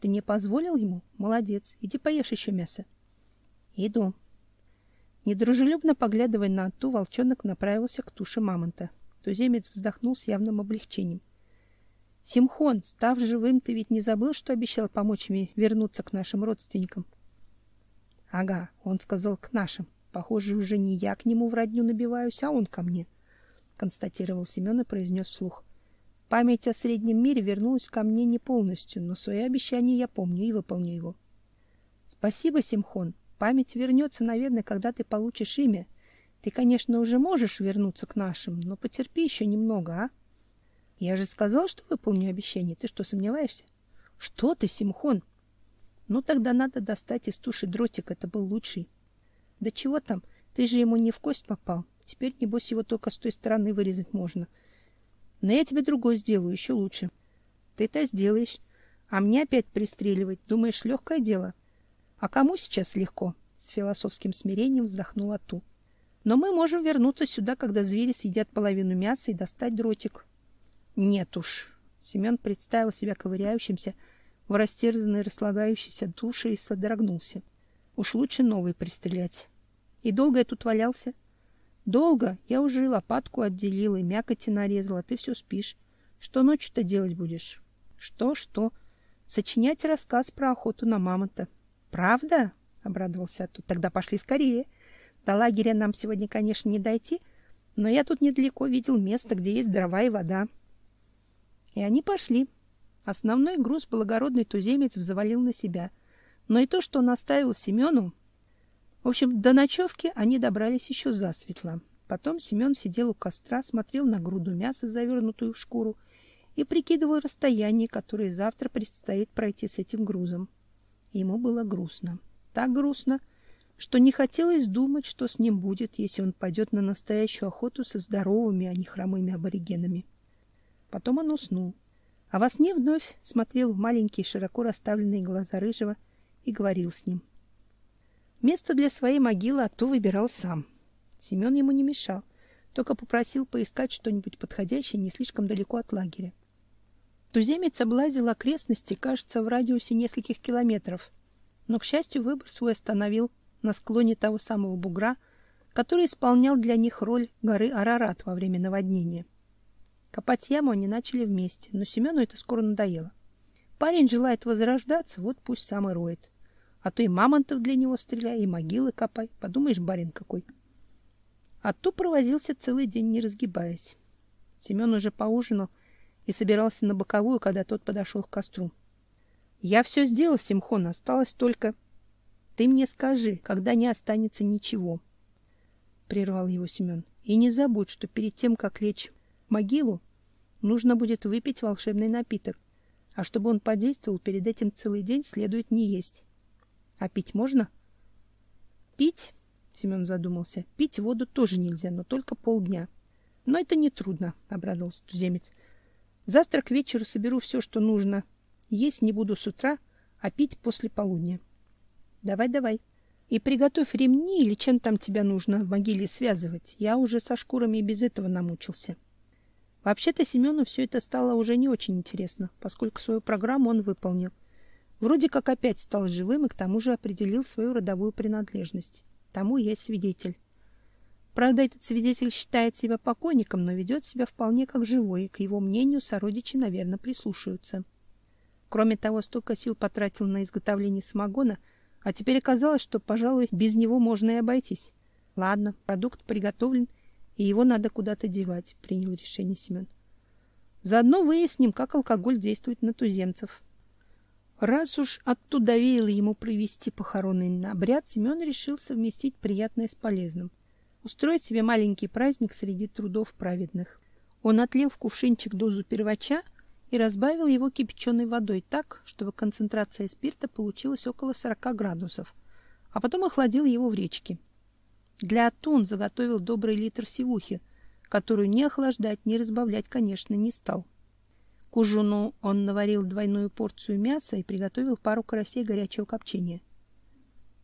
Ты не позволил ему? Молодец. Иди поешь еще мясо. Иду. Недружелюбно поглядывая на Анту, волчонок направился к туше мамонта. Туземец вздохнул с явным облегчением. Симхон, став живым, ты ведь не забыл, что обещал помочь мне вернуться к нашим родственникам? — Ага, он сказал к нашим. Похоже, уже не я к нему в родню набиваюсь, а он ко мне, констатировал Семен и произнес вслух. Память о среднем мире вернулась ко мне не полностью, но свои обещания я помню и выполню его. Спасибо, Симхон. Память вернется, наверное, когда ты получишь имя. Ты, конечно, уже можешь вернуться к нашим, но потерпи еще немного, а? Я же сказал, что выполню обещание. Ты что, сомневаешься? Что ты, Симхон? Ну тогда надо достать из туши дротик, это был лучший. Да чего там? Ты же ему не в кость попал. Теперь небось его только с той стороны вырезать можно. Но я тебе другой сделаю, еще лучше. Ты это сделаешь, а мне опять пристреливать. Думаешь, легкое дело? А кому сейчас легко? С философским смирением вздохнула Ту. Но мы можем вернуться сюда, когда звери съедят половину мяса и достать дротик. Нет уж. Семен представил себя ковыряющимся в растерзанной раслагающейся душе и содрогнулся. Уж лучше новый пристрелять. И долго я тут валялся? Долго. Я уже и лопатку отделила, и мякоти нарезала, ты все спишь. Что ночью-то делать будешь? Что, что? Сочинять рассказ про охоту на мамонта. Правда? Обрадовался тут. Тогда пошли скорее. До лагеря нам сегодня, конечно, не дойти, но я тут недалеко видел место, где есть дрова и вода. И они пошли. Основной груз благородный туземец взвалил на себя. Но и то, что он оставил Семену... В общем, до ночевки они добрались еще засветло. Потом Семен сидел у костра, смотрел на груду мяса, завернутую в шкуру, и прикидывал расстояние, которое завтра предстоит пройти с этим грузом. Ему было грустно. Так грустно, что не хотелось думать, что с ним будет, если он пойдет на настоящую охоту со здоровыми, а не хромыми аборигенами. Потом он уснул, а во сне вновь смотрел в маленькие широко расставленные глаза рыжего и говорил с ним. Место для своей могилы Ату выбирал сам. Семен ему не мешал, только попросил поискать что-нибудь подходящее не слишком далеко от лагеря. Туземец облазил окрестности, кажется, в радиусе нескольких километров, но, к счастью, выбор свой остановил на склоне того самого бугра, который исполнял для них роль горы Арарат во время наводнения. Копать яму они начали вместе, но Семену это скоро надоело. Парень желает возрождаться, вот пусть сам и роет. А то и мамонтов для него стреляй, и могилы копай. Подумаешь, барин какой. А то провозился целый день, не разгибаясь. Семен уже поужинал и собирался на боковую, когда тот подошел к костру. Я все сделал, Симхон, осталось только ты мне скажи, когда не останется ничего, прервал его Семен. И не забудь, что перед тем, как лечь могилу, нужно будет выпить волшебный напиток. А чтобы он подействовал, перед этим целый день следует не есть. А пить можно? Пить? Семен задумался. Пить воду тоже нельзя, но только полдня. Но это не трудно, обрадовался туземец. Завтра к вечеру соберу все, что нужно. Есть не буду с утра, а пить после полудня. Давай, давай. И приготовь ремни или чем там тебя нужно в могиле связывать. Я уже со шкурами и без этого намучился. Вообще-то Семену все это стало уже не очень интересно, поскольку свою программу он выполнил. Вроде как опять стал живым и к тому же определил свою родовую принадлежность. Тому есть свидетель. Правда, этот свидетель считает себя покойником, но ведет себя вполне как живой, и к его мнению сородичи, наверное, прислушаются. Кроме того, столько сил потратил на изготовление самогона – а теперь оказалось, что, пожалуй, без него можно и обойтись. Ладно, продукт приготовлен, и его надо куда-то девать, принял решение Семен. Заодно выясним, как алкоголь действует на туземцев. Раз уж оттуда веяло ему провести похоронный обряд, Семен решил совместить приятное с полезным. Устроить себе маленький праздник среди трудов праведных. Он отлил в кувшинчик дозу первача, и разбавил его кипяченой водой так, чтобы концентрация спирта получилась около 40 градусов, а потом охладил его в речке. Для Атун заготовил добрый литр сивухи, которую ни охлаждать, ни разбавлять, конечно, не стал. К ужину он наварил двойную порцию мяса и приготовил пару карасей горячего копчения.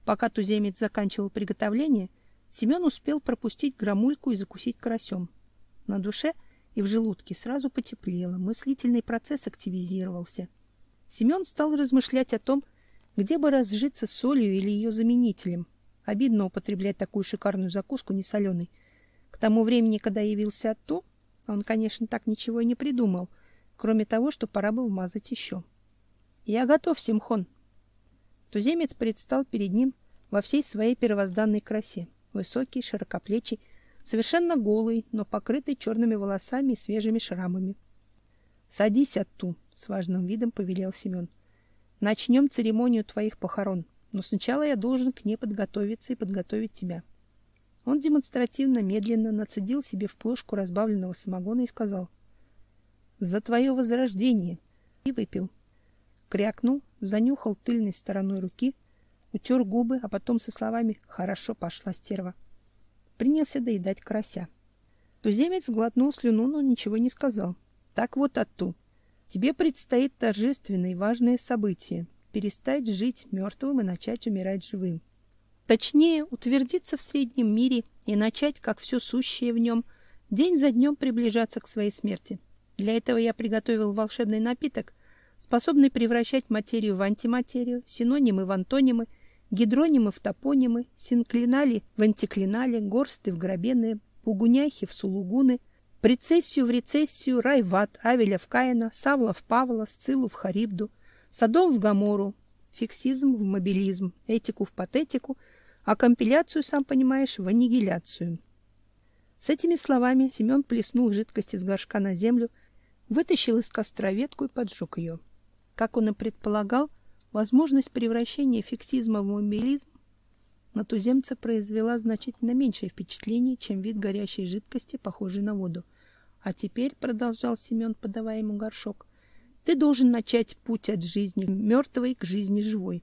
Пока туземец заканчивал приготовление, Семен успел пропустить грамульку и закусить карасем. На душе – и в желудке сразу потеплело, мыслительный процесс активизировался. Семен стал размышлять о том, где бы разжиться солью или ее заменителем. Обидно употреблять такую шикарную закуску несоленой. К тому времени, когда явился Атто, он, конечно, так ничего и не придумал, кроме того, что пора бы вмазать еще. «Я готов, Симхон!» Туземец предстал перед ним во всей своей первозданной красе. Высокий, широкоплечий, совершенно голый, но покрытый черными волосами и свежими шрамами. Садись отту, с важным видом повелел Семен. Начнем церемонию твоих похорон, но сначала я должен к ней подготовиться и подготовить тебя. Он демонстративно медленно нацедил себе в плошку разбавленного самогона и сказал: "За твое возрождение!" и выпил. Крякнул, занюхал тыльной стороной руки, утер губы, а потом со словами: "Хорошо пошла стерва" принялся доедать карася. Туземец глотнул слюну, но ничего не сказал. Так вот, Атту, тебе предстоит торжественное и важное событие перестать жить мертвым и начать умирать живым. Точнее, утвердиться в среднем мире и начать, как все сущее в нем, день за днем приближаться к своей смерти. Для этого я приготовил волшебный напиток, способный превращать материю в антиматерию, синонимы в антонимы гидронимы в топонимы, синклинали в антиклинали, горсты в грабены, пугуняхи в сулугуны, прецессию в рецессию, рай в ад, авеля в каина, савла в павла, сцилу в харибду, садом в гамору, фиксизм в мобилизм, этику в патетику, а компиляцию, сам понимаешь, в аннигиляцию. С этими словами Семен плеснул жидкость из горшка на землю, вытащил из костра ветку и поджег ее. Как он и предполагал, Возможность превращения фиксизма в мобилизм на туземца произвела значительно меньшее впечатление, чем вид горящей жидкости, похожей на воду. А теперь, продолжал Семен, подавая ему горшок, ты должен начать путь от жизни мертвой к жизни живой.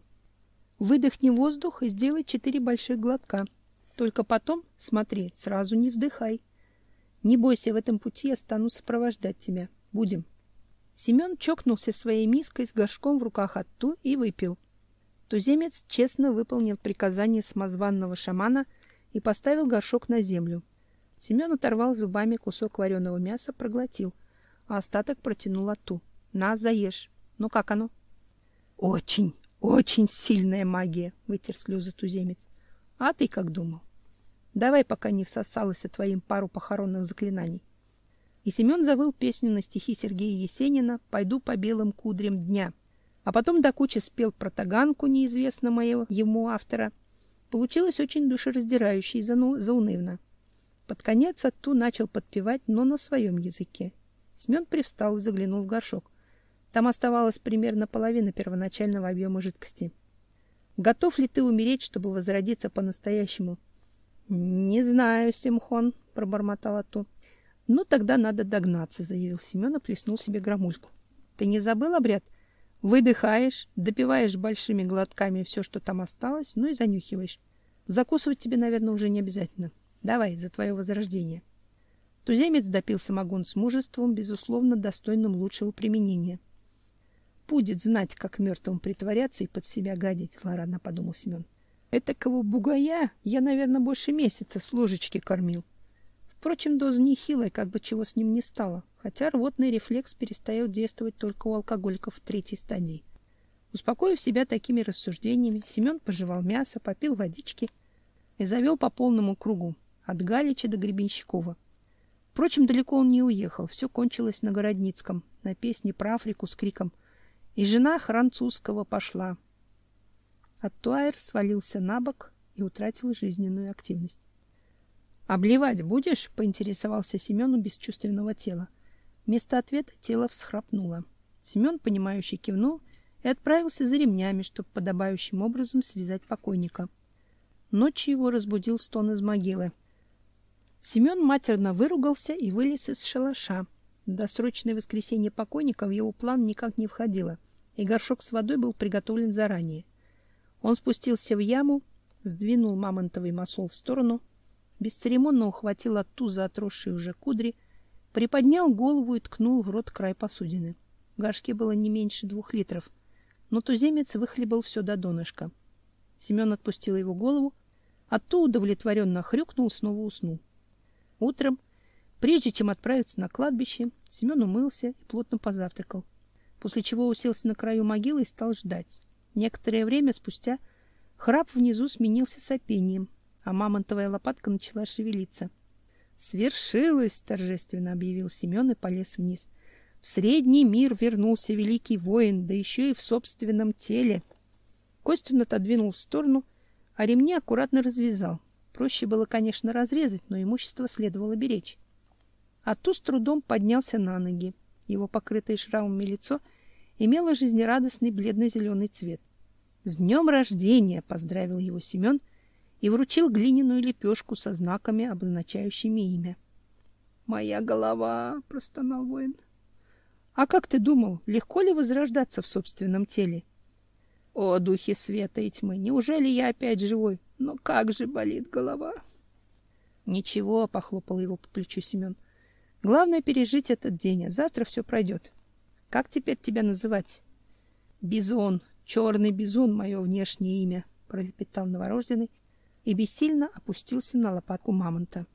Выдохни воздух и сделай четыре больших глотка. Только потом, смотри, сразу не вздыхай. Не бойся, в этом пути я стану сопровождать тебя. Будем. Семен чокнулся своей миской с горшком в руках отту и выпил. Туземец честно выполнил приказание самозванного шамана и поставил горшок на землю. Семен оторвал зубами кусок вареного мяса, проглотил, а остаток протянул отту. На, заешь. Ну как оно? Очень, очень сильная магия, вытер слезы туземец. А ты как думал? Давай, пока не всосалась твоим пару похоронных заклинаний. И Семен завыл песню на стихи Сергея Есенина «Пойду по белым кудрям дня». А потом до кучи спел про таганку неизвестного ему автора. Получилось очень душераздирающе и заунывно. Под конец Атту начал подпевать, но на своем языке. Семен привстал и заглянул в горшок. Там оставалась примерно половина первоначального объема жидкости. Готов ли ты умереть, чтобы возродиться по-настоящему? Не знаю, Симхон, пробормотал Атту. Ну тогда надо догнаться, заявил Семен и плеснул себе грамульку. Ты не забыл обряд? Выдыхаешь, допиваешь большими глотками все, что там осталось, ну и занюхиваешь. Закусывать тебе, наверное, уже не обязательно. Давай, за твое возрождение. Туземец допил самогон с мужеством, безусловно, достойным лучшего применения. Будет знать, как мертвым притворяться и под себя гадить, злорадно подумал Семен. Это кого бугая я, наверное, больше месяца с ложечки кормил. Впрочем, доза нехилая, как бы чего с ним не стало, хотя рвотный рефлекс перестает действовать только у алкоголиков в третьей стадии. Успокоив себя такими рассуждениями, Семен пожевал мясо, попил водички и завел по полному кругу, от Галича до Гребенщикова. Впрочем, далеко он не уехал, все кончилось на Городницком, на песне про Африку с криком «И жена французского пошла». Аттуайр свалился на бок и утратил жизненную активность. Обливать будешь? поинтересовался Семен у бесчувственного тела. Вместо ответа тело всхрапнуло. Семен, понимающе кивнул и отправился за ремнями, чтобы подобающим образом связать покойника. Ночью его разбудил стон из могилы. Семен матерно выругался и вылез из шалаша. Досрочное воскресение покойника в его план никак не входило, и горшок с водой был приготовлен заранее. Он спустился в яму, сдвинул мамонтовый масол в сторону, бесцеремонно ухватил отту за отросшие уже кудри, приподнял голову и ткнул в рот край посудины. В горшке было не меньше двух литров, но туземец выхлебал все до донышка. Семен отпустил его голову, отту удовлетворенно хрюкнул, снова уснул. Утром, прежде чем отправиться на кладбище, Семен умылся и плотно позавтракал, после чего уселся на краю могилы и стал ждать. Некоторое время спустя храп внизу сменился сопением, а мамонтовая лопатка начала шевелиться. Свершилось, торжественно объявил Семен и полез вниз. В средний мир вернулся великий воин, да еще и в собственном теле. Костюн отодвинул в сторону, а ремни аккуратно развязал. Проще было, конечно, разрезать, но имущество следовало беречь. А ту с трудом поднялся на ноги. Его покрытое шрамами лицо имело жизнерадостный бледно-зеленый цвет. С днем рождения поздравил его Семен — и вручил глиняную лепешку со знаками, обозначающими имя. "Моя голова", простонал воин. "А как ты думал, легко ли возрождаться в собственном теле?" "О, духи света и тьмы, неужели я опять живой? Но как же болит голова!" "Ничего", похлопал его по плечу Семен. "Главное пережить этот день, а завтра все пройдет. Как теперь тебя называть?" "Бизон, черный бизон мое внешнее имя", пролепетал новорожденный и бессильно опустился на лопатку мамонта.